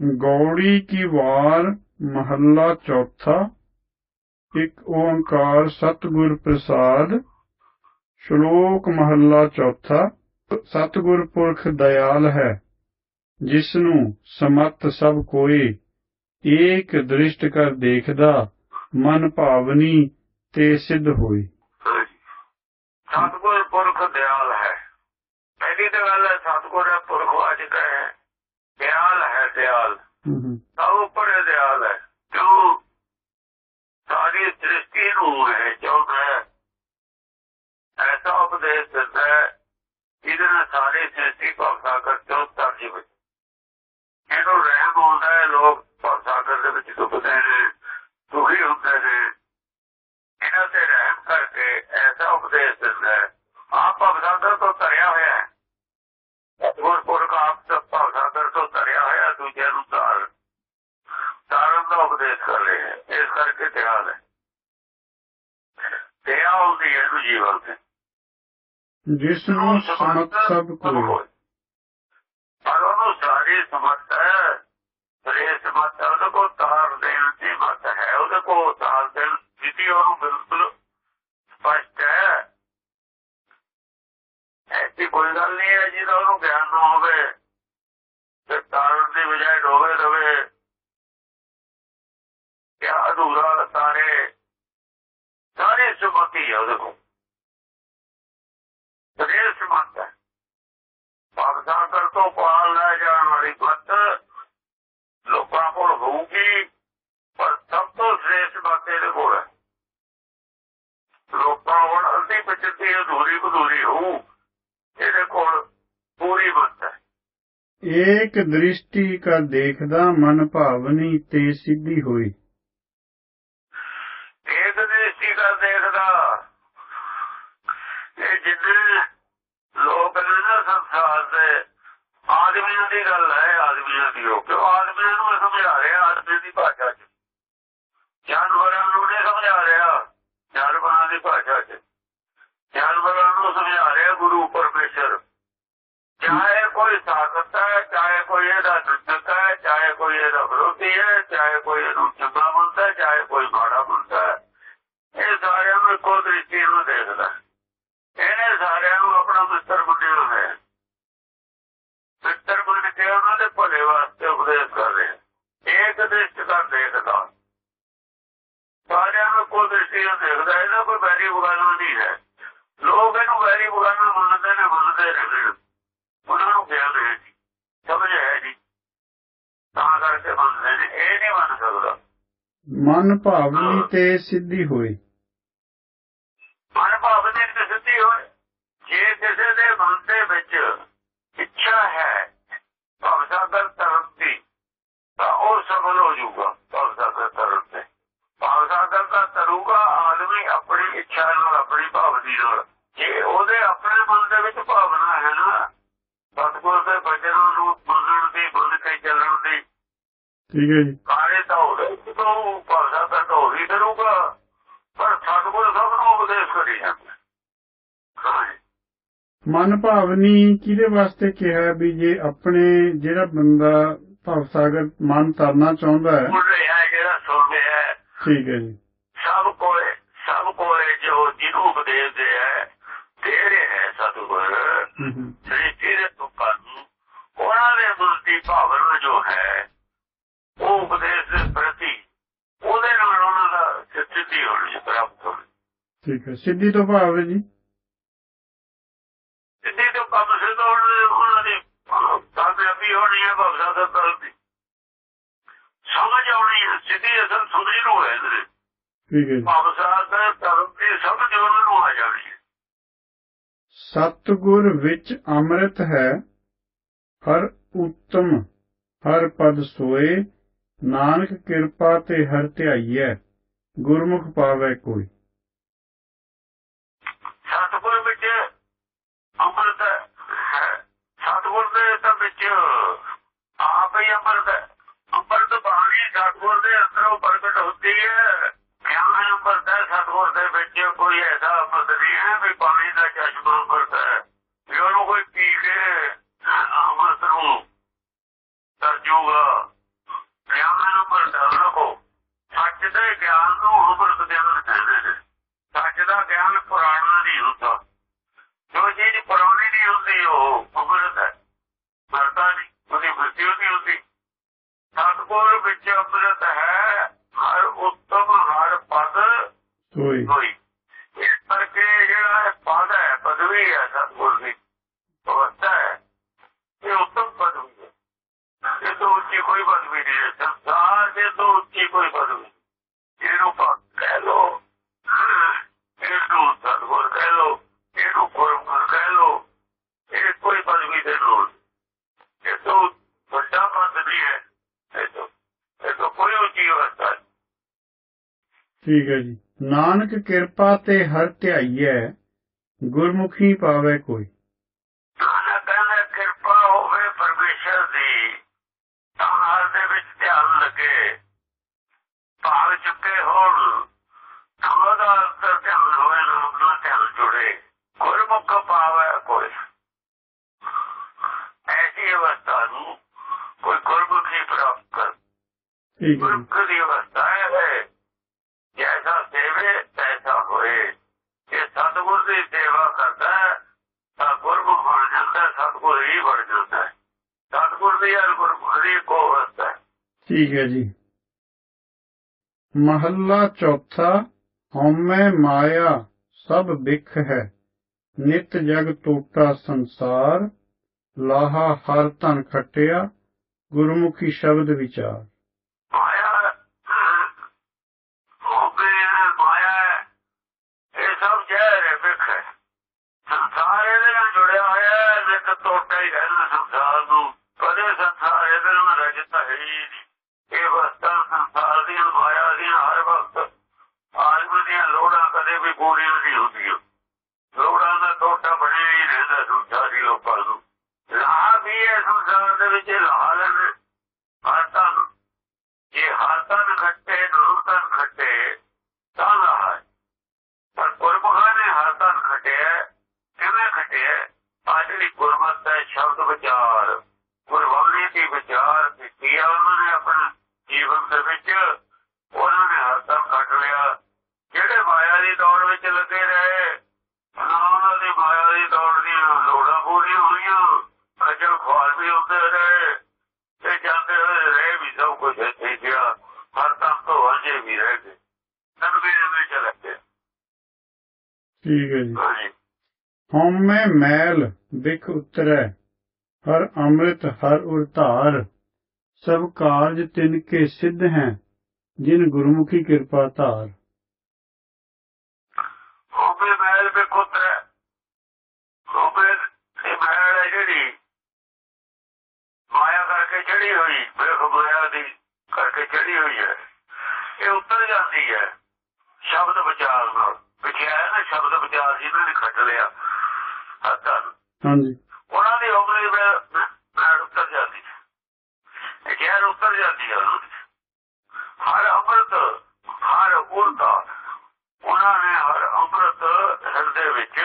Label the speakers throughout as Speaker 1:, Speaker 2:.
Speaker 1: ਗੌੜੀ ਕੀ ਵਾਰ ਮਹੱਲਾ ਚੌਥਾ। ਇੱਕ ਓੰਕਾਰ ਸਤਿਗੁਰ ਪ੍ਰਸਾਦ, ਸ਼ਲੋਕ ਮਹੱਲਾ ਚੌਥਾ। ਸਤਿਗੁਰ ਪੁਰਖ ਦਇਆਲ ਹੈ ਜਿਸ ਨੂੰ ਸਮਤ ਸਭ ਕੋਈ ਏਕ ਦ੍ਰਿਸ਼ਟ ਕਰ ਦੇਖਦਾ, ਮਨ ਭਾਵਨੀ ਤੇ ਸਿੱਧ ਹੋਈ
Speaker 2: ਸਤਿਗੁਰ ਪੁਰਖ ਦਿਆਲ ਹੈ। ਪਹਿਲੀ ਤਾਂ ਗੱਲ ਹੈ, ਸਤਿਗੁਰ ਦਾ ਪੁਰਖ ਵਾਚਕ ਹੈ ਦਿਆਲ। ਸਭ ਉੱਪਰ ਦਿਆਲ ਹੈ। ਕਿਉਂ ਸਾਰੀ ਸ੍ਰਿਸ਼ਟੀ ਨੂੰ ਹੈ ਚਾਹੁੰਦਾ ਹੈ ਐਸਾ ਉਪਦੇਸ਼ ਦਿੰਦਾ ਹੈ ਜਿਹਦੇ ਨਾਲ ਸਾਰੀ ਸ੍ਰਿਸ਼ਟੀ ਭਗਤਾ ਕਰ ਚੋਂ ਤਰਜੀ ਵਿੱਚ ਇਹਨੂੰ ਰਹਿਮ ਆਉਂਦਾ ਹੈ ਲੋਕ ਭਗਤਾ ਕਰ ਦੇ ਵਿੱਚ ਡੁੱਬਦੇ ਨੇ ਦੁਖੀ ਹੁੰਦੇ ਨੇ। ਇਹਨਾਂ ਤੇ ਰਹਿਮ ਕਰਕੇ ਐਸਾ ਉਪਦੇਸ਼ ਦਿੰਦਾ ਹੈ ਆਪ ਭਗਤਾਂ ਤੋਂ ਤਰਿਆ ਹੋਇਆ ਹੈ। ਸਤਿਗੁਰ ਪੁਰਖ ਆਪ ਤਰਿਆ ਹੋਇਆ ਦੂਜਿਆਂ ਨੂੰ ਤਾਰ ਤਾਰਨ ਦਾ ਉਪਦੇਸ਼ ਕਰ ਰਹੇ ਹੈ ਇਸ ਕਰਕੇ ਧਿਆਨ ਹੈ। ਦਇਆ ਹੁੰਦੀ ਹੈ ਇਹਨੂੰ ਜੀਵਨ ਤੇ।
Speaker 1: ਜਿਸ ਨੂੰ ਸਮਤ ਸਭ ਕੋਈ
Speaker 2: ਪਰ ਉਹਨੂੰ ਸਾਰੀ ਸਮਰਥ ਹੈ। ਸਰੇ ਸਮਰਥ ਹੈ, ਉਹਦੇ ਕੋਲ ਤਾਰ ਦੇਣ ਦੀ ਮਤ ਹੈ। ਉਹਦੇ ਕੋਲ ਤਾਰ ਦੇਣ ਜਿੱਤੀ ਉਹਨੂੰ ਬਿਲਕੁਲ ਸਪਸ਼ਟ ਹੈ। ਐਸੀ ਕੋਈ ਗੱਲ ਨਹੀਂ ਹੈ ਜਿਹਦਾ ਉਹਨੂੰ ਗਿਆਨ ਨਾ ਹੋਵੇ। ਤੇ ਤਾਰਨ ਦੀ ਬਜਾਏ ਡੋਵੇ ਰਵੇ ਕਿਆ ਅਧੂਰਾ ਸਾਰੇ ਸਾਰੇ ਸੁਮਤੀ ਹੈ ਉਹਦੇ ਕੋਲ। ਸਰੇ ਸਮਰਥ ਹੈ ਭਗਤਾਂ ਕਰ ਤੋਂ ਪਾਲ ਲੈ ਜਾਣ ਵਾਲੀ ਮਤ ਲੋਕਾਂ ਕੋਲ ਹੋਊਗੀ, ਪਰ ਸਭ ਤੋਂ ਸ੍ਰੇਸ਼ਟ ਮਤ ਇਹਦੇ ਕੋਲ ਹੈ। ਲੋਕਾਂ ਕੋਲ ਅੱਧੀ ਪਚਤੀ ਅਧੂਰੀ ਅਧੂਰੀ ਹੋਊ, ਇਹਦੇ ਕੋਲ ਪੂਰੀ ਮਤ
Speaker 1: ਏਕ ਦ੍ਰਿਸ਼ਟੀ ਕਾ ਦੇਖਦਾ ਮਨ ਭਾਵਨੀ ਤੇ ਸਿੱਧੀ ਹੋਈ।
Speaker 2: ਏਕ ਦ੍ਰਿਸ਼ਟੀ ਕਰ ਦੇਖਦਾ। ਇਹ ਜਿੰਨੇ ਲੋਕ ਨੇ ਨਾ ਸੰਸਾਰ ਦੇ, ਆਦਮੀਆਂ ਦੀ ਗੱਲ ਹੈ, ਆਦਮੀਆਂ ਦੀ ਉਹ ਕਿਉਂ? ਆਦਮੀਆਂ ਨੂੰ ਸਮਝਾ ਰਿਹਾ ਆਦਮੀ ਦੀ ਭਾਸ਼ਾ 'ਚ। ਜਾਨਵਰਾਂ ਨੂੰ ਨਹੀਂ ਸਮਝਾ ਰਿਹਾ, ਜਾਨਵਰਾਂ ਦੀ ਭਾਸ਼ਾ 'ਚ। ਜਾਨਵਰਾਂ ਨੂੰ ਸਮਝਾ ਰਿਹਾ ਗੁਰੂ ਪਰਮੇਸ਼ਰ। ਚਾਹੇ ਕੋਈ ਸਾਖਤ ਹੈ, ਚਾਹੇ ਕੋਈ ਇਹਦਾ ਦੁੱਧਕ ਹੈ, ਚਾਹੇ ਕੋਈ ਇਹਦਾ ਵਿਰੋਧੀ ਹੈ, ਚਾਹੇ ਕੋਈ ਇਹਨੂੰ ਚੰਗਾ ਮੰਨਦਾ ਚਾਹੇ ਕੋਈ ਮਾੜਾ ਮੰਨਦਾ ਹੈ। ਇਹ ਸਾਰਿਆਂ ਨੂੰ ਇੱਕੋ ਦ੍ਰਿਸ਼ਟੀ ਨੂੰ ਦੇਖਦਾ ਇਹਨੇ ਸਾਰਿਆਂ ਨੂੰ ਆਪਣਾ ਮਿੱਤਰ ਮੰਨਿਆ ਹੈ। ਮਿੱਤਰ ਮੰਨ ਕੇ ਉਹਨਾਂ ਦੇ ਭਲੇ ਵਾਸਤੇ ਉਪਦੇਸ਼ ਕਰ ਰਿਹਾ ਇੱਕ ਦ੍ਰਿਸ਼ਟ ਦਾ ਦੇਖਦਾ। ਸਾਰਿਆਂ ਨੂੰ ਇੱਕੋ ਦ੍ਰਿਸ਼ਟੀ ਨਾਲ ਦੇਖਦਾ, ਇਹਦਾ ਕੋਈ ਵੈਰੀ ਬਗਾਨਾ ਨਹੀਂ ਹੈ। ਲੋਕ ਇਹਨੂੰ ਵੈਰੀ ਬਗਾਨਾ ਮੰਨਦੇ ਨੇ ਮੰਨਦੇ ਨੇ ਉਹਨਾਂ ਨੂੰ ਗਿਆਨ ਹੈ ਜੀ ਸਮਝ ਹੈ ਜੀ। ਤਾਂ ਕਰਕੇ ਮੰਨਦੇ ਨੇ। ਇਹ ਨਹੀਂ ਮੰਨ ਸਕਦਾ।
Speaker 1: ਮਨ ਭਾਵਨੀ ਤੇ ਸਿੱਧੀ ਹੋਈ
Speaker 2: ਮਨ ਭਾਵ ਦੀ ਸਿੱਧੀ ਹੋਏ। ਜੇ ਕਿਸੇ ਦੇ ਮਨ ਦੇ ਵਿੱਚ ਇੱਛਾ ਹੈ ਭਗਤਾ ਕਰ ਧਰਮ ਦੀ ਤਾਂ ਉਹ ਸਫਲ ਹੋ ਜਾਊਗਾ ਭਗਤਾ ਕਰ ਧਰਮ ਤੇ। ਕਰ ਦਾ ਤਰੂਗਾ ਆਦਮੀ ਆਪਣੀ ਇੱਛਾ ਨਾਲ ਆਪਣੀ ਭਾਵਨਾ ਨਾਲ। ਜੇ ਉਹਦੇ ਆਪਣੇ ਮਨ ਦੇ ਵਿੱਚ ਭਾਵਨਾ ਹੈ ਨਾ ਸਤਿਗੁਰ ਦੇ ਬਚਨਾਂ ਨੂੰ ਮੰਨਣ ਦੀ ਮੰਨ ਕੇ ਚੱਲਣ ਦੀ।
Speaker 1: ਠੀਕ ਹੈ ਜੀ।
Speaker 2: ਕਾਰੇ ਤਾਂ ਉਹਦੇ ਤੋਂ ਭਗਤਾ ਕਰ ਤਾਂ ਉਹੀ ਕਰੂਗਾ ਪਰ ਸਤਿਗੁਰ ਸਭ ਨੂੰ ਉਪਦੇਸ਼ ਕਰੀ ਜਾਂਦਾ।
Speaker 1: ਮਨ ਭਾਵਨੀ ਕਿਹਦੇ ਵਾਸਤੇ ਕਿਹਾ ਵੀ ਜੇ ਆਪਣੇ ਜਿਹੜਾ ਬੰਦਾ ਭਵ ਸਾਗਰ ਮਨ ਤਰਨਾ ਚਾਹੁੰਦਾ ਹੈ?
Speaker 2: ਸੁਣ ਰਿਹਾ ਜਿਹੜਾ ਸੁਣ ਰਿਹਾ ਹੈ,
Speaker 1: ਠੀਕ ਹੈ ਜੀ
Speaker 2: ਸਭ ਕੋਲੇ ਸਭ ਕੋਲੇ ਜੋ ਜਿਹਨੂੰ ਉਪਦੇਸ਼ ਦੇ ਹੈ ਦੇ ਰਿਹਾ ਹੈ ਸਤਿਗੁਰ
Speaker 1: ਹਮ ਹਮ,
Speaker 2: ਸ੍ਰਿਸ਼ਟੀ ਦੇ ਲੋਕਾਂ ਨੂੰ ਉਹਨਾਂ ਦੇ ਭਾਵਨਾ ਜੋ ਹੈ ਉਹ ਉਪਦੇਸ਼ ਦੇ ਪ੍ਰਤੀ ਉਹਦੇ ਨਾਲ ਉਹਨਾਂ ਦਾ ਸਿੱਧੀ ਹੋਣੀ ਪ੍ਰਾਪਤ ਹੋਣੀ।
Speaker 1: ਠੀਕ ਹੈ। ਸਿੱਧੀ ਤੋਂ ਭਾਵ ਹੈ ਜੀ?
Speaker 2: ਸਿੱਧੀ ਤੋਂ ਕੰਮ ਸਿੱਧ ਉਹਨਾਂ ਦੀ ਕਾਮਯਾਬੀ ਹੋਣੀ ਹੈ ਭਗਤਾਂ ਦਾ ਤਰ੍ਹਾਂ ਦੀ। ਸਮਝ ਆਉਣੀ ਹੈ ਸਿੱਧੀ ਅਸਲ ਸਮਝ ਨੂੰ ਹੈ
Speaker 1: ਠੀਕ ਹੈ ਜੀ।
Speaker 2: ਭਗਤਾਂ ਦਾ ਧਰਮ ਦੀ ਸਮਝ ਉਹਨਾਂ ਨੂੰ ਆ ਜਾਣੀ ਹੈ।
Speaker 1: ਸਤਗੁਰ ਵਿੱਚ ਅੰਮ੍ਰਿਤ ਹੈ ਹਰ ਉਤਮ ਹਰ ਪਦ ਸੋਏ ਨਾਨਕ ਕਿਰਪਾ ਤੇ ਹਰ ਧਿਆਈਐ ਗੁਰਮੁਖ ਪਾਵੈ ਕੋਈ
Speaker 2: ਸਤਿਗੁਰ ਵਿੱਚ ਅੰਮ੍ਰਿਤ ਹੈ ਸਤਿਗੁਰ ਦੇ ਤਾਂ ਵਿੱਚ ਆਪ ਹੀ ਅੰਮ੍ਰਿਤ ਹੈ ਅੰਮ੍ਰਿਤ ਬਾਣੀ ਸਤਿਗੁਰ ਦੇ ਅੰਦਰੋਂ ਪ੍ਰਗਟ ਹੁੰਦੀ ਹੈ ਗਿਆਨ ਅੰਮ੍ਰਿਤ ਹੈ ਸਤਿਗੁਰ ਦੇ ਵਿੱਚ ਕੋਈ ਐਸਾ ਅੰਮ੍ਰਿਤ ਨਹੀਂ ਹੈ ਵੀ ਪਾਣੀ ਦਾ ਚਸ਼ਮਾ ਅੰਮ੍ਰਿਤ ਹੈ ਉਹਨੂੰ ਕੋਈ ਪੀ ਕੇ ਅੰਮ੍ਰਿਤ ਨੂੰ ਤਰਜੂਗਾ ਦੇ ਗਿਆਨ ਨੂੰ ਅੰਮ੍ਰਿਤ ਗਿਆਨ ਕਹਿੰਦੇ ਨੇ ਸੱਚ ਦਾ ਗਿਆਨ ਪੁਰਾਣਾ ਨਹੀਂ ਹੁੰਦਾ ਜੋ ਚੀਜ਼ ਪੁਰਾਣੀ ਨਹੀਂ ਹੁੰਦੀ ਉਹ ਅੰਮ੍ਰਿਤ ਹੈ ਮਰਦਾ ਨਹੀਂ ਉਹਦੀ ਮ੍ਰਿਤਿਉ ਨਹੀਂ ਹੁੰਦੀ ਸਤਗੁਰ ਵਿੱਚ ਅੰਮ੍ਰਿਤ ਹੈ ਹਰ ਉੱਤਮ ਹਰ ਪਦ
Speaker 1: ਸੋਈ
Speaker 2: ਹੋਈ ਇਸ ਕਰਕੇ ਜਿਹੜਾ ਇਹ ਪਦ ਹੈ ਪਦਵੀ ਹੈ ਸਤਗੁਰ ਦੀ ਅਵਸਥਾ ਹੈ ਇਹ ਉੱਤਮ ਪਦਵੀ ਹੈ ਇਹ ਤੋਂ ਉੱਚੀ ਕੋਈ ਪਦਵੀ ਨਹੀਂ ਹੈ ਸੰਸਾਰ ਦੇ ਤੋਂ ਉੱਚੀ ਕੋਈ ਪਦਵੀ ਨਹੀਂ। ਇਹਨੂੰ ਭਗਤ ਕਹਿ ਲੋ ਇਹਨੂੰ ਸਤਗੁਰ ਕਹਿ ਲੋ ਇਹਨੂੰ ਗੁਰਮੁਖ ਕਹਿ ਲੋ ਇਹ ਕੋਈ ਪਦਵੀ ਦੇ ਲੋੜ ਇਹ ਤੋਂ ਵੱਡਾ ਪਦ ਨਹੀਂ ਹੈ ਇਹ ਤੋਂ ਇਹ ਤੋਂ ਕੋਈ ਉੱਚੀ ਅਵਸਥਾ ਨਹੀਂ।
Speaker 1: ਠੀਕ ਹੈ ਜੀ। ਨਾਨਕ ਕਿਰਪਾ ਤੇ ਹਰ ਧਿਆਈਐ ਗੁਰਮੁਖੀ ਪਾਵੇ ਕੋਈ।
Speaker 2: ਕਹਿੰਦਾ ਕਿਰਪਾ ਹੋਵੇ ਪਰਮੇਸ਼ਰ ਦੀ ਤਾਂ ਹਰ ਦੇ ਵਿੱਚ ਧਿਆਨ ਲੱਗੇ। ਭਾਗ ਚੁੱਕੇ ਹੋਣ ਤਾਂ ਉਹਦਾ ਅੰਦਰ ਧਿਆਨ ਹੋਵੇ ਨਾ ਆਪਣਾ ਧਿਆਨ ਜੁੜੇ। ਗੁਰਮੁਖ ਪਾਵੇ ਕੋਈ। ਐਸੀ ਅਵਸਥਾ ਨੂੰ ਕੋਈ ਗੁਰਮੁਖੀ ਪ੍ਰਾਪਤ ਕਰ।
Speaker 1: ਠੀਕ ਹੈ ਜੀ
Speaker 2: ਗੁਰਮੁਖ ਦੀ ਅਵਸਥਾ ਹੈ ਜੈਸਾ ਸੇਵੇ ਤੈਸਾ ਹੋਏ ਇਹ ਸਤਿਗੁਰ ਦੀ ਸੇਵਾ ਕਰਦਾ ਹੈ ਤਾਂ ਗੁਰਮੁਖ ਬਣ ਜਾਂਦਾ ਹੈ, ਸਤਿਗੁਰ ਹੀ ਬਣ ਜਾਂਦਾ ਹੈ ਸਤਿਗੁਰ ਦੀ ਹਰ ਗੁਰਮੁਖ ਦੀ ਕੋ ਅਵਸਥਾ ਹੈ
Speaker 1: ਠੀਕ ਹੈ ਜੀ। ਮਹੱਲਾ ਚੌਥਾ, ਹਉਮੈ ਮਾਇਆ, ਸਭ ਵਿਖ ਹੈ। ਨਿਤ ਜਗ ਟੋਟਾ ਸੰਸਾਰ, ਲਾਹਾ ਹਰ ਧਨ ਖਟਿਆ, ਗੁਰਮੁਖੀ ਸ਼ਬਦ ਵਿਚਾਰ।
Speaker 2: ਮਾਇਆ ਹੋਵੇ ਮਾਇਆ ਟੋਟਾ ਹੀ ਰਹਿਣਾ ਸੰਸਾਰ ਨੂੰ। ਕਦੇ ਸੰਸਾਰ ਇਹਦੇ ਨਾਲ ਰਜਤਾ ਹੈ ਹੀ ਨਹੀਂ ਇਹ ਵਸਤਾਂ ਸੰਸਾਰ ਦੀਆਂ ਮਾਇਆ ਦੀਆਂ ਹਰ ਵਕਤ ਆਦਮੀ ਦੀਆਂ ਲੋੜਾਂ ਕਦੇ ਵੀ ਪੂਰੀਆਂ ਨਹੀਂ ਹੁੰਦੀਆਂ ਲੋੜਾਂ ਦਾ ਟੋਟਾ ਬਣਿਆ ਹੀ ਰਹਿੰਦਾ ਸੰਸਾਰੀ ਲੋਕਾਂ ਨੂੰ ਲਾਹ ਵੀ ਹੈ ਸੰਸਾਰ ਦੇ ਵਿੱਚ ਲਾਹ ਲੈਣ ਹਾਤਾਂ ਨੂੰ ਜੇ ਹਾਤਾਂ ਖੱਟੇ ਨੂਰਤਾਂ ਖੱਟੇ ਤਾਂ ਲਾਹ ਹੈ ਪਰ ਗੁਰਮੁਖਾਂ ਨੇ ਹਾਤਾਂ ਖੱਟਿਆ ਕਿਵੇਂ ਖੱਟਿਆ ਆ ਜਿਹੜੀ ਗੁਰਮਤ ਹੈ ਸ਼ਬਦ ਵਿਚਾਰ ਗੁਰਬਾਣੀ ਦੀ ਵਿਚਾਰ ਕੀਤੀ ਆ ਉਹਨਾਂ ਨੇ ਆਪਣੇ ਜੀਵਨ ਦੇ ਵਿੱਚ ਉਹਨਾਂ ਨੇ ਹਾਤਾਂ ਕੱਟ ਲਿਆ ਜਿਹੜੇ ਮਾਇਆ ਦੀ ਦੌੜ ਵਿੱਚ ਲੱਗੇ ਰਹੇ ਨਾ ਉਹਨਾਂ ਦੀ ਮਾਇਆ ਦੀ ਦੌੜ ਦੀਆਂ ਲੋੜਾਂ ਪੂਰੀਆਂ ਹੋਈਆਂ ਖੱਜਲ ਖੁਆਰ ਵੀ ਹੁੰਦੇ ਰਹੇ ਤੇ ਜਾਂਦੇ ਹੋਏ ਰਹਿ ਵੀ ਸਭ ਕੁਝ ਇੱਥੇ ਗਿਆ ਹਰ ਤੱਕ ਤੋਂ ਵਾਂਝੇ ਵੀ ਰਹਿ ਗਏ ਨਨਵੇ ਵਿੱਚ ਲੱਗੇ
Speaker 1: ਠੀਕ ਹੈ ਜੀ। ਹਉਮੈ ਮੈਲ ਬਿਖ ਉਤਰੈ, ਹਰ ਅੰਮ੍ਰਿਤ ਹਰ ਉਰਤਾਰ ਸਭ ਕਾਰਜ ਤਿਨ ਕੇ ਸਿੱਧ ਹੈ, ਜਿਨ ਗੁਰਮੁਖੀ ਕਿਰਪਾ ਧਾਰ।
Speaker 2: ਹੋਵੇ ਮਹਿਲ ਵਿੱਚ ਕੁੱਤਰ ਹੋਵੇ ਇਹ ਮਹਿਲ ਹੈ ਜਿਹੜੀ, ਮਾਇਆ ਕਰਕੇ ਚੜੀ ਹੋਈ ਵੇਖ ਮਾਇਆ ਦੀ ਕਰਕੇ ਚੜੀ ਹੋਈ ਹੈ। ਇਹ ਉੱਤਰ ਜਾਂਦੀ ਹੈ, ਸ਼ਬਦ ਵਿਚਾਰ ਨਾਲ। ਨਾ ਸ਼ਬਦ ਵਿਚਾਰ ਜਿਹਨਾਂ ਨੇ ਖੱਟ ਲਿਆ। ਹੱਥਾਂ ਨੂੰ।
Speaker 1: ਹਾਂਜੀ।
Speaker 2: ਉਹਨਾਂ ਦੀ ਉਮਰ ਮੈਂ ਉੱਤਰ ਜਾਂਦੀ ਹੈ ਇਹ ਗਿਆਨ ਉੱਤਰ ਜਾਂਦੀ ਹੈ ਉਹਨਾਂ ਦੀ। ਹਰ ਅੰਮ੍ਰਿਤ ਹਰ ਉਰਤਾ ਉਹਨਾਂ ਨੇ ਹਰ ਅੰਮ੍ਰਿਤ ਹਿਰਦੇ ਵਿੱਚ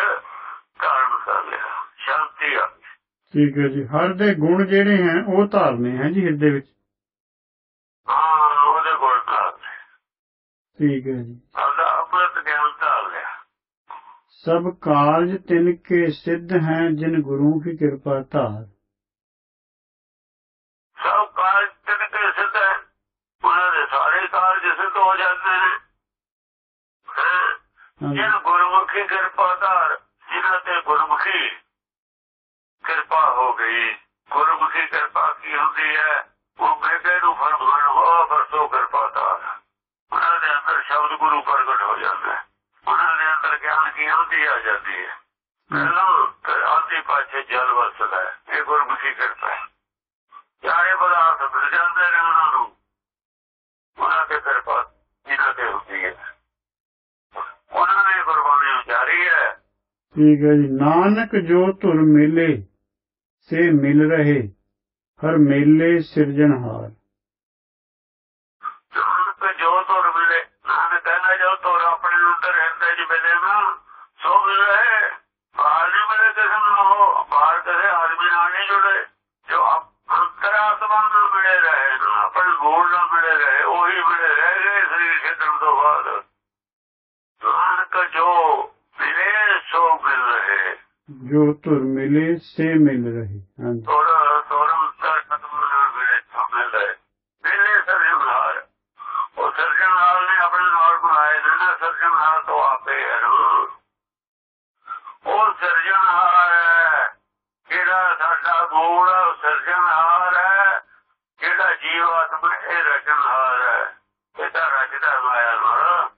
Speaker 2: ਧਾਰਨ ਕਰ ਲਿਆ। ਸ਼ਾਂਤੀ ਆ।
Speaker 1: ਠੀਕ ਹੈ ਜੀ। ਹਰ ਦੇ ਗੁਣ ਜਿਹੜੇ ਹੈ ਉਹ ਧਾਰਨੇ ਹੈ ਜੀ ਹਿਰਦੇ ਵਿੱਚ।
Speaker 2: ਹਾਂ ਉਹਦੇ ਕੋਲ ਧਾਰ ਲਿਆ
Speaker 1: ਠੀਕ ਹੈ ਜੀ
Speaker 2: ਆਪਦਾ ਅੰਮ੍ਰਿਤ ਗਿਆਨ ਧਾਰ ਲਿਆ
Speaker 1: ਸਭ ਕਾਰਜ ਤਿਨ ਕੇ ਸਿੱਧ ਹੈ ਜਿਨ ਗੁਰੂ ਕੀ ਕਿਰਪਾ ਧਾਰ।
Speaker 2: ਸਭ ਕਾਰਜ ਤਿਨ ਕੇ ਸਿੱਧ ਹੈ ਉਹਨਾਂ ਦੇ ਸਾਰੇ ਕਾਰਜ ਸਿੱਧ ਹੋ ਜਾਂਦੇ ਨੇ। ਜਿਨ ਗੁਰਮੁਖੀ ਕਿਰਪਾ ਧਾਰ ਜਿਨ੍ਹਾਂ ਤੇ ਗੁਰਮੁਖੀ ਕਿਰਪਾ ਹੋ ਗਈ ਗੁਰਮੁਖੀ ਕਿਰਪਾ ਕੀ ਹੁੰਦੀ ਹੈ ਉਹ ਮੇਗੇ ਨੂੰ ਫਰਮਾਨ ਹੋ ਵਰਤੋ ਕਿਰਪਾ ਧਾਰ। ਉਹਨਾਂ ਦੇ ਅੰਦਰ ਸ਼ਬਦ ਗੁਰੂ ਪ੍ਰਗਟ ਹੋ ਜਾਂਦਾ। ਹੈ ਉਹਨਾਂ ਦੇ ਅੰਦਰ ਗਿਆਨ ਕੀ ਹੁੰਦੀ ਆ ਜਾਂਦੀ ਹੈ। ਆਦੀ ਪਾਛੇ ਜਲ ਵਸਦਾ ਹੈ। ਇਹ ਗੁਰਮੁਖੀ ਕਿਰਪਾ ਹੈ। ਚਾਰੇ ਪਦਾਰਥ ਮਿਲ ਜਾਂਦੇ ਨੇ ਉਹਨਾਂ ਨੂੰ। ਉਹਨਾਂ ਤੇ ਕਿਰਪਾ ਜਿਨ੍ਹਾਂ ਤੇ ਹੁੰਦੀ ਹੈ। ਉਹਨਾਂ ਨੇ ਗੁਰਬਾਣੀ ਉਚਾਰੀ ਹੈ।
Speaker 1: ਠੀਕ ਹੈ ਜੀ। ਨਾਨਕ ਜੋ ਧੁਰ ਮੇਲੇ ਸੇ ਮਿਲ ਰਹੇ ਹਰ ਮੇਲੇ ਸਿਰਜਣਹਾਰ
Speaker 2: ਨਾਨਕ ਜੋ ਤੁਰ ਮਿਲੇ ਨਾਨਕ ਕਹਿੰਦਾ ਜੋ ਤੁਰ ਆਪਣੇ ਅੰਦਰ ਹਿਰਦੇ ਚ ਮਿਲੇ ਨਾ ਸੋ ਮਿਲੇ ਬਾਹਰ ਨਹੀਂ ਮਿਲੇ ਕਿਸੇ ਨੂੰ ਉਹ ਬਾਹਰ ਕਿਸੇ ਆਦਮੀ ਨਾਲ ਨਹੀਂ ਜੁੜੇ ਜੋ ਆਪ- ਅੰਤਰਾਤਮਾ ਨਾਲ ਮਿਲੇ ਰਹੇ ਨਾ ਆਪਣੇ ਗੋਲ ਨਾਲ ਮਿਲੇ ਰਹੇ ਉਹੀ ਮਿਲੇ ਰਹਿ ਗਏ ਸਰੀਰ ਛੱਡਣ ਤੋਂ ਬਾਅਦ। ਨਾਨਕ ਜੋ ਮਿਲੇ ਸੋ ਮਿਲ ਰਹੇ।
Speaker 1: ਜੋ ਤੁਰ ਮਿਲੇ ਸੇ ਮਿਲ ਰਹੀ। ਹਾਂਜੀ।
Speaker 2: ਉੱਤਰ ਖਤਮ ਨਾਲ ਮਿਲੇ ਸੋ ਮਿਲ ਰਹੇ। ਮਿਲੇ ਸਰਜਨਹਾਰ ਉਹ ਸਰਜਨਹਾਰ ਨੇ ਆਪਣੇ ਨਾਲ ਬਣਾਏ ਨੇ ਤੋਂ ਆਪੇ ਹੈ। ਉਹ ਸਰਜਨਹਾਰ ਹੈ। ਜਿਹੜਾ ਸਾਡਾ ਗੋਲ ਹੈ, ਉਹ ਸਰਜਨਹਾਰ ਹੈ ਜਿਹੜਾ ਜੀਵ ਆਤਮਾ ਇਹ ਰਚਨਹਾਰ ਹੈ। ਇਹ ਤਾਂ ਰਚਦਾ ਮਾਇਆ ਨਾਲ।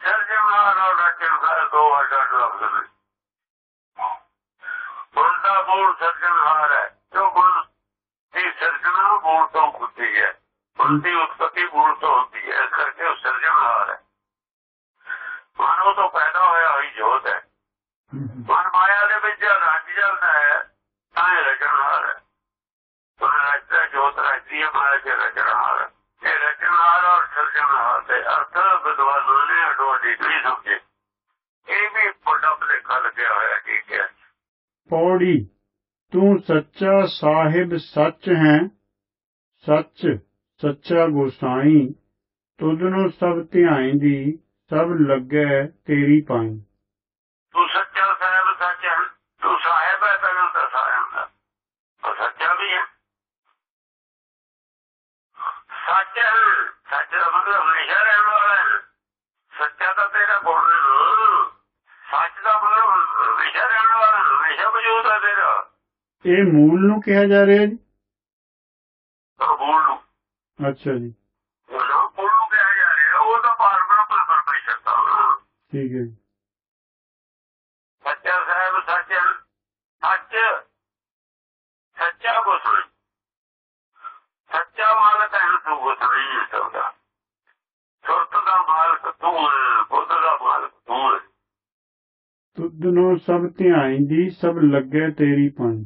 Speaker 2: ਸਰਜਨਹਾਰ ਔਰ ਰਚਨਹਾਰ ਦੋ ਅੱਡ ਲਫ਼ਜ਼ ਨੇ ਗੁਣ ਦਾ ਮੂਲ ਸਰਜਨਹਾਰ ਹੈ। ਜੋ ਗੁਣ ਦੀ ਸਰਜਨਾ ਮੂਲ ਤੋਂ ਹੁੰਦੀ ਹੈ। ਗੁਣ ਦੀ ਉਤਪਤੀ ਮੂਲ ਤੋਂ ਹੁੰਦੀ ਹੈ। ਇਸ ਕਰਕੇ ਉਹ ਸਰਜਨਹਾਰ ਹੈ। ਮਾਨਵ ਤੋਂ ਪੈਦਾ ਹੋਇਆ ਹੋਈ ਜੋਤ ਹੈ
Speaker 1: ਹਮ,
Speaker 2: ਮਨ ਮਾਇਆ ਦੇ ਵਿੱਚ ਜਦ ਰੱਜ ਜਾਂਦਾ ਹੈ ਤਾਂ ਇਹ ਰਚਨਹਾਰ ਹੈ ਉਹ ਰਚਦਾ ਜੋਤ ਰਚਦੀ ਹੈ ਮਾਇਆ ਦੇ ਰਚਨਹਾਰ ਇਹ ਰਚਨਹਾਰ ਔਰ ਅਰਥ ਵਿਦਵਾਨਾਂ ਨੇ ਅਡੋਡੀ ਨਹੀਂ ਸਮਝੇ। ਇਹ ਵੀ ਵੱਡਾ ਭਲੇਖਾ ਲੱਗਿਆ ਹੋਇਆ ਠੀਕ ਹੈ।
Speaker 1: ਪੌੜੀ, ਤੂੰ ਸੱਚਾ ਸਾਹਿਬ ਸੱਚ ਹੈ, ਸੱਚ, ਸੱਚਾ ਗੋਸਾਈ, ਤੁਧ ਨੂੰ ਸਭ ਧਿਆਇਂਦੀ ਸਭ ਲੱਗੈ ਤੇਰੀ ਪਾਈ
Speaker 2: ਤੂੰ ਸੱਚਾ ਸਾਹਿਬ ਸੱਚ ਹੈ ਤੂੰ ਸਾਹਿਬ ਹੈ ਪਹਿਲਾਂ ਤਾਂ ਸਾਰਿਆਂ ਦਾ ਉਹ ਸੱਚਾ ਵੀ ਹੈ ਸੱਚ ਹੈ ਸੱਚ ਦਾ ਮਤਲਬ ਹਮੇਸ਼ਾ ਰਹਿਣ ਵਾਲਾ ਹੈ ਸੱਚਾ ਤਾਂ ਤੇਰਾ ਗੁਣ ਹੈ ਸੱਚ ਦਾ ਮਤਲਬ ਹਮੇਸ਼ਾ ਰਹਿਣ ਵਾਲਾ ਹਮੇਸ਼ਾ ਮੌਜੂਦ ਹੈ ਤੇਰਾ
Speaker 1: ਇਹ ਮੂਲ ਨੂੰ ਕਿਹਾ ਜਾ ਰਿਹਾ ਜੀ? ਅੱਛਾ ਜੀ।
Speaker 2: ਦਾ
Speaker 1: ਠੀਕ ਹੈ ਜੀ।
Speaker 2: ਸੱਚਾ ਸਾਹਿਬ ਸੱਚ ਹੈ। ਸੱਚ ਸੱਚਾ ਗੁਸਲ। ਸੱਚਾ ਮਾਲਕ ਹੈ ਤੂੰ ਗੁਸਲ ਨਹੀਂ ਸਕਦਾ ਸੁਰਤ ਦਾ ਮਾਲਕ ਤੂੰ ਹੈ ਬੁੱਧ ਦਾ ਮਾਲਕ ਤੂੰ ਹੈ।
Speaker 1: ਤੁਧ ਨੂੰ ਸਭ ਧਿਆਇਂਦੀ ਸਭ ਲੱਗੈ ਤੇਰੀ ਪਾਈ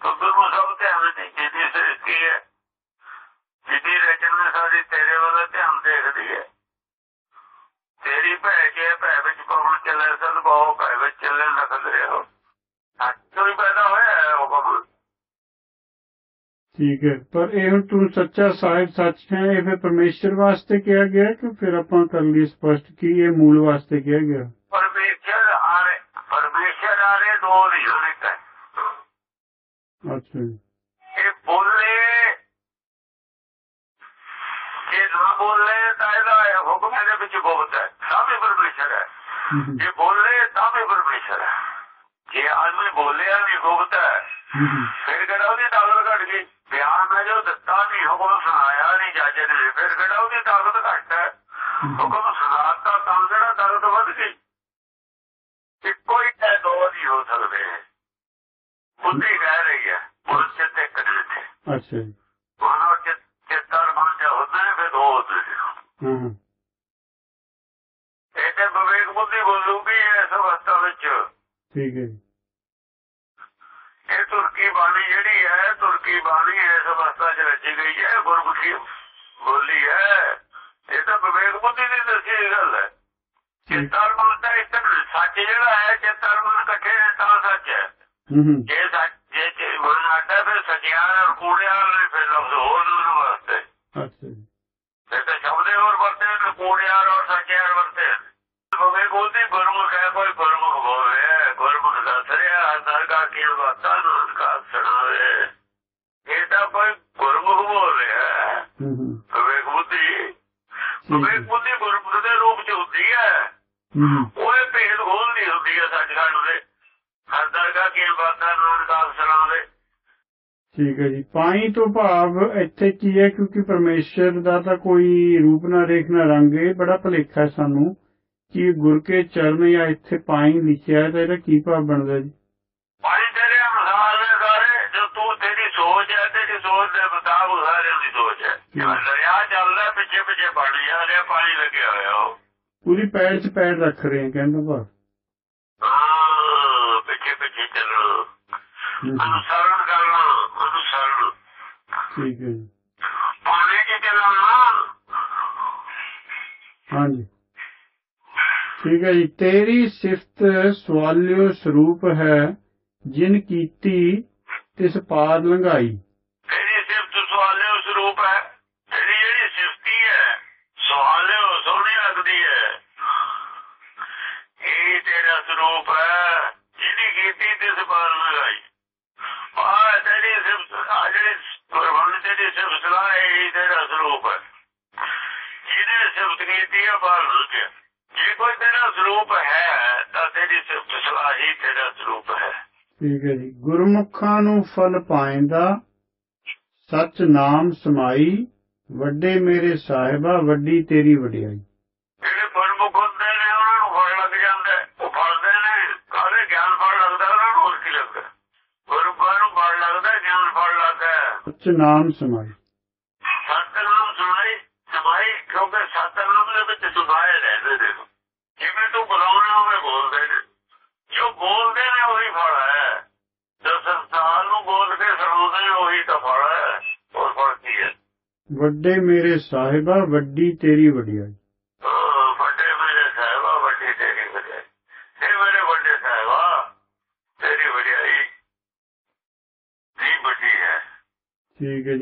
Speaker 2: ਤੁਧ ਨੂੰ ਸਭ ਧਿਆਨ ਦੀ ਜਿਹਦੀ ਸ੍ਰਿਸ਼ਟੀ ਹੈ ਜਿਹਦੀ ਰਚਨਾ ਸਾਰੀ ਤੇਰੇ ਵੱਲ ਧਿਆਨ ਦੇਖਦੀ ਹੈ। ਤੇਰੀ ਭੈ ਕੇ ਭੈ ਵਿੱਚ ਪਵਨ ਚੱਲੇ ਸਦ ਬਹੁ ਭੈ ਵਿੱਚ ਚੱਲੇ ਨਖਦ ਰਿਹਾ ਸੱਚੋ ਹੀ ਪੈਦਾ ਹੋਇਆ ਹੈ ਉਹ ਕਬੂਲ
Speaker 1: ਠੀਕ ਹੈ ਪਰ ਇਹ ਹੁਣ ਤੂੰ ਸੱਚਾ ਸਾਹਿਬ ਸੱਚ ਹੈ ਇਹ ਫਿਰ ਪਰਮੇਸ਼ਰ ਵਾਸਤੇ ਕਿਹਾ ਗਿਆ ਕਿ ਫਿਰ ਆਪਾਂ ਕਰ ਲਈ ਸਪਸ਼ਟ ਕਿ ਇਹ ਮੂਲ ਵਾਸਤੇ ਕਿਹਾ ਗਿਆ?
Speaker 2: ਪਰਮੇਸ਼ਰ ਆਰੇ ਪਰਮੇਸ਼ਰ ਆਰੇ ਦੋ ਨਹੀਂ ਹੋਣੇ ਕਾ
Speaker 1: ਅੱਛਾ ਜੀ।
Speaker 2: ਇਹ ਬੋਲੇ ਜੇ ਨਾ ਬੋਲੇ ਤਾਂ ਇਹਦਾ ਇਹ ਹੁਕਮ ਦੇ ਵਿੱਚ ਬਹੁਤ ਹੈ ਤਾਂ ਵੀ ਪਰਮੇਸ਼ਰ ਹੈ।
Speaker 1: ਹਮ, ਹਮ,
Speaker 2: ਜੇ ਬੋਲੇ ਤਾਂ ਵੀ ਪਰਮੇਸ਼ਰ ਹੈ। ਜੇ ਆਦਮੀ ਬੋਲਿਆ ਨਹੀਂ ਗੁਪਤ ਹੈ
Speaker 1: ਹਮ, ਹਮ,
Speaker 2: ਫਿਰ ਕਿਹੜਾ ਉਹਦੀ ਤਾਕਤ ਘਟ ਗਈ? ਬਿਆਨ ਮੈਂ ਜੋ ਦਿੱਤਾ ਨਹੀਂ ਹੁਕਮ ਸੁਣਾਇਆ ਨਹੀਂ ਜੱਜ ਨੇ ਫਿਰ ਕਿਹੜਾ ਉਹਦੀ ਤਾਕਤ ਘਟ ਹੈ? ਹੁਕਮ ਸੁਣਾਤਾ ਤਾਂ ਜਿਹੜਾ ਤਾਕਤ ਵੱਧ ਗਈ। ਇੱਕੋ ਹੀ ਹੈ ਦੋ ਨਹੀਂ ਹੋ ਸਕਦੇ ਬੁੱਧੀ
Speaker 1: ਅੱਛਾ ਜੀ।
Speaker 2: ਮਾਨਵ ਚਿੱਤ ਮਨ ਚ ਹੁੰਦੇ ਨੇ ਫਿਰ ਦੋ ਹੁੰਦੇ
Speaker 1: ਹਾਂ ਹਾਂ।
Speaker 2: ਇਹ ਤੇ ਵਿਵੇਕ ਬੁੱਧੀ ਬੋਲੂਗੀ ਇਸ ਅਵਸਥਾ ਵਿੱਚ।
Speaker 1: ਠੀਕ ਹੈ
Speaker 2: ਇਹ ਤੁਰਕੀ ਬਾਣੀ ਜਿਹੜੀ ਹੈ ਤੁਰਕੀ ਬਾਣੀ ਇਸ ਅਵਸਥਾ 'ਚ ਰਚੀ ਗਈ ਹੈ ਗੁਰਮੁਖੀ ਬੋਲੀ ਹੈ। ਇਹ ਤਾਂ ਵਿਵੇਕ ਬੁੱਧੀ ਦੀ ਦੱਸੀ ਗੱਲ ਹੈ। ਚਿੱਤਰ ਮਨ ਦਾ ਇੱਕ ਸੱਚ ਜਿਹੜਾ ਹੈ ਚਿੱਤਰ ਮਨ ਇਕੱਠੇ ਤਾਂ ਸੱਚ ਹੈ। ਜੇ ਸੱਚ ਆਟਾ ਫਿਰ ਸਚਿਆਰ ਔਰ ਕੂੜਿਆਰ ਨੇ ਫਿਰ ਲਫ਼ਜ਼ ਹੋਰ ਨੇ ਉਹਨਾਂ ਵਾਸਤੇ
Speaker 1: ਅੱਛਾ ਜੀ।
Speaker 2: ਫਿਰ ਤਾਂ ਸ਼ਬਦੇ ਹੋਰ ਵਰਤੇ ਨੇ ਕੂੜਿਆਰ ਔਰ ਸਚਿਆਰ ਵਰਤੇ ਨੇ। ਵਿਵੇਕ ਬੁੱਧੀ ਗੁਰਮੁਖ ਹੈ ਕੋਈ ਗੁਰਮੁਖ ਬੋਲੇ ਗੁਰਮੁਖ ਦੱਸ ਰਿਹਾ ਦਰਗਾ ਕੀ ਬਾਤਾਂ ਨੂੰ ਕਾ ਸੁਣਾਵੇ। ਇਹ ਤਾਂ ਕੋਈ ਗੁਰਮੁਖ ਬੋਲ ਰਿਹਾ ਬੁੱਧੀ ਬੁੱਧੀ ਗੁਰਮੁਖ ਦੇ ਰੂਪ ਚ ਹੁੰਦੀ ਹੈ। ਉਹ ਭੇਦ ਖੋਲਦੀ ਹੁੰਦੀ ਹੈ ਸੱਚਖੰਡ ਦੇ। ਹਰ ਦਰਗਾ ਕੀ ਬਾਤਾਂ ਨੂੰ ਕਾ ਸੁਣਾਵੇ।
Speaker 1: ਠੀਕ ਹੈ ਜੀ। ਪਾਈ ਤੋਂ ਭਾਵ ਇੱਥੇ ਕੀ ਹੈ ਕਿਉਂਕਿ ਪਰਮੇਸ਼ਰ ਦਾ ਤਾਂ ਕੋਈ ਰੂਪ ਨਾ ਰੇਖ ਨਾ ਰੰਗ ਇਹ ਬੜਾ ਭਲੇਖਾ ਸਾਨੂੰ ਕਿ ਗੁਰ ਕੇ ਚਰਨ ਜਾਂ ਇੱਥੇ ਪਾਈ ਲਿਖਿਆ ਹੈ ਤਾਂ ਇਹਦਾ ਕੀ ਭਾਵ ਬਣਦਾ ਜੀ?
Speaker 2: ਭਾਈ ਤੇਰੇ ਅਨੁਸਾਰ ਨੇ ਸਾਰੇ ਜੋ ਤੂੰ ਤੇਰੀ ਸੋਚ ਹੈ ਤੇਰੀ ਸੋਚ ਦੇ ਮੁਤਾਬਕ ਸਾਰਿਆਂ ਦੀ ਸੋਚ ਹੈ। ਦਰਿਆ ਚੱਲਦਾ ਪਿੱਛੇ ਪਿੱਛੇ ਪਾਣੀ ਆ ਰਿਹਾ ਪਾਣੀ ਲੱਗਿਆ ਹੋਇਆ ਉਹ।
Speaker 1: ਪੂਰੀ ਪੈਰ 'ਚ ਪੈਰ ਰੱਖ ਰਹੇ ਹਾਂ ਕਹਿੰਦਾ ਭਾਵ
Speaker 2: ਹਾਂ ਪਿੱਛੇ ਪਿੱਛੇ ਚੱਲਣਾ
Speaker 1: ਹਮ, ਠੀਕ ਹੈ
Speaker 2: ਪਾਣੀ ਚ ਚੱਲਣਾ
Speaker 1: ਹਾਂਜੀ। ਠੀਕ ਹੈ ਜੀ। ਤੇਰੀ ਸਿਫਤ ਸਵਾਲਿਓ ਸਰੂਪ ਹੈ ਜਿਨ ਕੀਤੀ ਤਿਸ ਪਾਰ ਲੰਘਾਈ
Speaker 2: ਤੇਰੀ ਸਿਫਤ ਸੁਹਾਲਿਓ ਸਰੂਪ ਹੈ ਤੇਰੀ ਜਿਹੜੀ ਸਿਫਤੀ ਹੈ ਸੁਹਾਲਿਓ ਸੋਹਣੀ ਲੱਗਦੀ ਹੈ ਇਹ ਤੇਰਾ ਸਰੂਪ ਹੈ ਜਿਹਦੀ ਕੀਤੀ ਤਿਸ ਪਾਰ ਲਗਾਈ ਆ ਤੇਰੀ ਸਿਫਤ ਆ ਜਿਹੜੀ ਤੇਰੀ ਸਿਫਤ ਸਲਾਹ ਇਹ ਤੇਰਾ ਸਰੂਪ ਹੈ। ਜਿਹਨੇ ਸਿਫਤ ਕੀਤੀ ਹੈ ਪਾਰ ਲਗਿਆ ਜੇ ਕੋਈ ਤੇਰਾ ਸਰੂਪ ਹੈ ਤਾਂ ਤੇਰੀ ਸਿਫਤ ਸਲਾਹ ਹੀ ਤੇਰਾ ਸਰੂਪ ਹੈ।
Speaker 1: ਠੀਕ ਹੈ ਜੀ। ਗੁਰਮੁਖਾਂ ਨੂੰ ਫਲ ਪਾਇੰਦਾ ਸਚ ਨਾਮ ਸਮਾਈ ਵੱਡੇ ਮੇਰੇ ਸਾਹਿਬਾ ਵੱਡੀ ਤੇਰੀ ਵਡਿਆਈ।
Speaker 2: ਜਿਹੜੇ ਗੁਰਮੁਖ ਹੁੰਦੇ ਲੱਗਦਾ ਹੈ।
Speaker 1: ਸਚ ਨਾਮ ਸਮਾਈ।
Speaker 2: ਸਤਨਾਮ ਸੁਣਾਈ ਸਮਾਈ ਕਿਉਂਕਿ ਸਤਨਾਮ ਦੇ ਵਿੱਚ ਸੁਭਾਏ ਰਹਿੰਦੇ ਨੇ। ਜਿਵੇਂ ਤੂੰ ਬੁਲਾਉਣਾ ਹੋਵੇ ਬੋਲਦੇ ਨੇ। ਜੋ ਬੋਲਦੇ ਨੇ ਉਹੀ ਫਲ ਹੈ। ਜੋ ਸੰਸਾਰ ਨੂੰ ਬੋਲ ਕੇ ਸੁਣਾਉਂਦੇ ਨੇ ਉਹੀ ਤਾਂ ਫਲ ਹੈ। ਹੋਰ ਫਲ ਕੀ ਹੈ?
Speaker 1: ਵੱਡੇ ਮੇਰੇ ਸਾਹਿਬਾ ਵੱਡੀ ਤੇਰੀ ਵਡਿਆਈ
Speaker 2: ਹਾਂ, ਵੱਡੇ ਮੇਰੇ ਸਾਹਿਬਾ ਵੱਡੀ ਤੇਰੀ ਵਡਿਆਈ ਇਹ ਮੇਰੇ ਵੱਡੇ ਸਾਹਿਬਾ ਤੇਰੀ ਵਡਿਆਈ ਦੀ ਵੱਡੀ ਹੈ
Speaker 1: ਠੀਕ ਹੈ ਜੀ